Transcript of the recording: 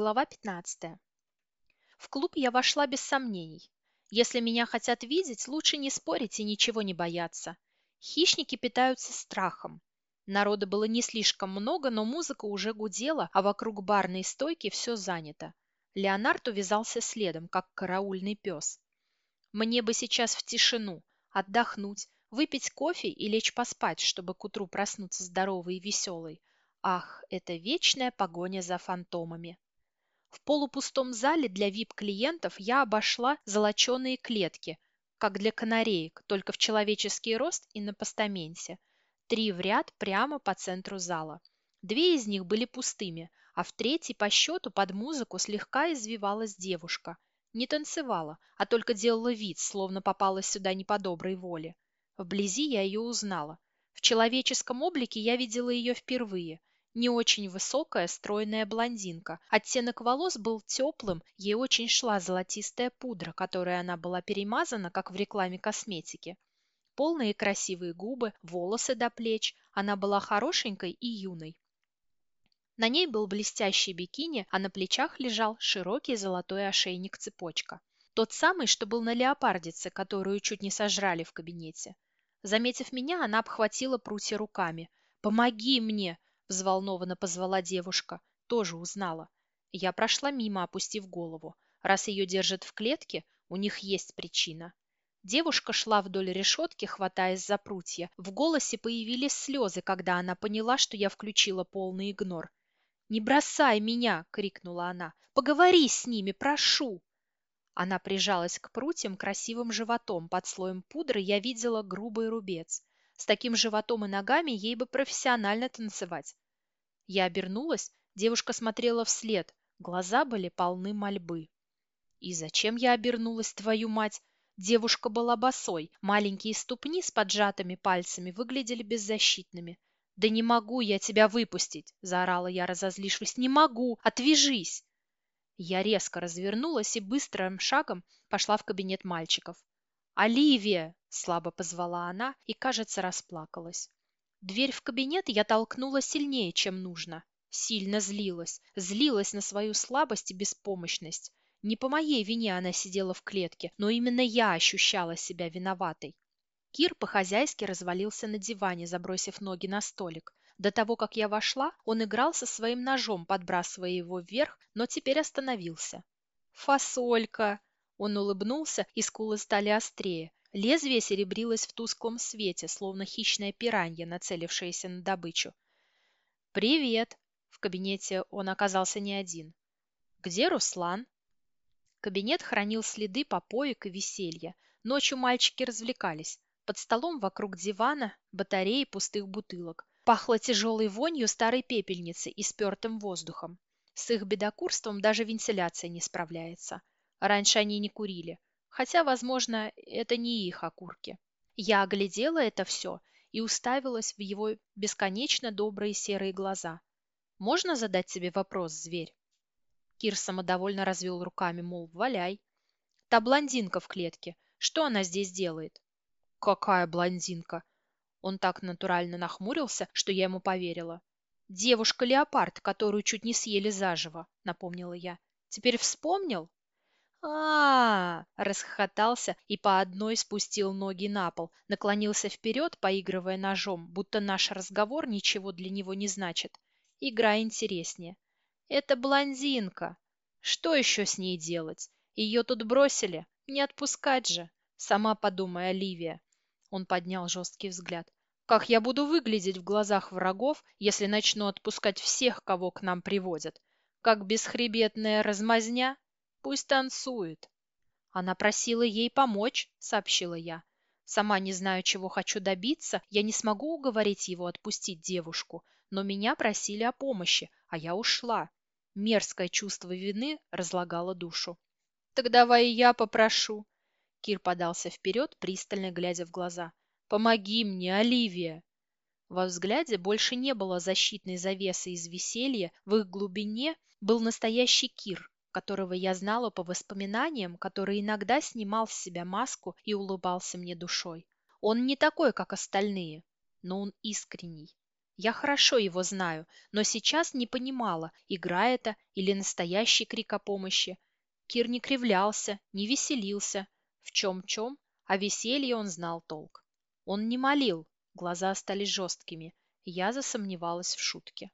Глава 15. В клуб я вошла без сомнений. Если меня хотят видеть, лучше не спорить и ничего не бояться. Хищники питаются страхом. Народа было не слишком много, но музыка уже гудела, а вокруг барной стойки все занято. Леонард увязался следом, как караульный пес. Мне бы сейчас в тишину, отдохнуть, выпить кофе и лечь поспать, чтобы к утру проснуться здоровой и веселой. Ах, это вечная погоня за фантомами. В полупустом зале для вип-клиентов я обошла золоченые клетки, как для канареек, только в человеческий рост и на постаменте. Три в ряд прямо по центру зала. Две из них были пустыми, а в третьей по счету под музыку слегка извивалась девушка. Не танцевала, а только делала вид, словно попала сюда не по доброй воле. Вблизи я ее узнала. В человеческом облике я видела ее впервые. Не очень высокая, стройная блондинка. Оттенок волос был теплым, ей очень шла золотистая пудра, которой она была перемазана, как в рекламе косметики. Полные красивые губы, волосы до плеч. Она была хорошенькой и юной. На ней был блестящий бикини, а на плечах лежал широкий золотой ошейник-цепочка. Тот самый, что был на леопардице, которую чуть не сожрали в кабинете. Заметив меня, она обхватила прутья руками. «Помоги мне!» Взволнованно позвала девушка, тоже узнала. Я прошла мимо, опустив голову. Раз ее держат в клетке, у них есть причина. Девушка шла вдоль решетки, хватаясь за прутья. В голосе появились слезы, когда она поняла, что я включила полный игнор. «Не бросай меня!» — крикнула она. «Поговори с ними, прошу!» Она прижалась к прутьям красивым животом. Под слоем пудры я видела грубый рубец. С таким животом и ногами ей бы профессионально танцевать. Я обернулась, девушка смотрела вслед, глаза были полны мольбы. И зачем я обернулась, твою мать? Девушка была босой, маленькие ступни с поджатыми пальцами выглядели беззащитными. «Да не могу я тебя выпустить!» – заорала я, разозлившись. «Не могу! Отвяжись!» Я резко развернулась и быстрым шагом пошла в кабинет мальчиков. «Оливия!» – слабо позвала она и, кажется, расплакалась. Дверь в кабинет я толкнула сильнее, чем нужно. Сильно злилась. Злилась на свою слабость и беспомощность. Не по моей вине она сидела в клетке, но именно я ощущала себя виноватой. Кир по-хозяйски развалился на диване, забросив ноги на столик. До того, как я вошла, он играл со своим ножом, подбрасывая его вверх, но теперь остановился. «Фасолька!» Он улыбнулся, и скулы стали острее. Лезвие серебрилось в тусклом свете, словно хищная пиранья, нацелившаяся на добычу. «Привет!» В кабинете он оказался не один. «Где Руслан?» Кабинет хранил следы попоек и веселья. Ночью мальчики развлекались. Под столом вокруг дивана батареи пустых бутылок. Пахло тяжелой вонью старой пепельницы и спертым воздухом. С их бедокурством даже вентиляция не справляется. Раньше они не курили, хотя, возможно, это не их окурки. Я оглядела это все и уставилась в его бесконечно добрые серые глаза. «Можно задать тебе вопрос, зверь?» Кир самодовольно развел руками, мол, валяй. «Та блондинка в клетке, что она здесь делает?» «Какая блондинка?» Он так натурально нахмурился, что я ему поверила. «Девушка-леопард, которую чуть не съели заживо», — напомнила я. «Теперь вспомнил?» А, расхохотался и по одной спустил ноги на пол, наклонился вперед, поигрывая ножом, будто наш разговор ничего для него не значит. Игра интереснее. Это блондинка. Что еще с ней делать? Ее тут бросили? Не отпускать же. Сама подумай, Оливия. Он поднял жесткий взгляд. Как я буду выглядеть в глазах врагов, если начну отпускать всех, кого к нам приводят? Как бесхребетная размазня? Пусть танцует. Она просила ей помочь, сообщила я. Сама не знаю, чего хочу добиться, я не смогу уговорить его отпустить девушку, но меня просили о помощи, а я ушла. Мерзкое чувство вины разлагало душу. «Так давай я попрошу». Кир подался вперед, пристально глядя в глаза. «Помоги мне, Оливия!» Во взгляде больше не было защитной завесы из веселья, в их глубине был настоящий Кир, которого я знала по воспоминаниям, который иногда снимал с себя маску и улыбался мне душой. Он не такой, как остальные, но он искренний. Я хорошо его знаю, но сейчас не понимала, игра это или настоящий крик о помощи. Кир не кривлялся, не веселился. В чем-чем, а веселье он знал толк. Он не молил, глаза стали жесткими. Я засомневалась в шутке.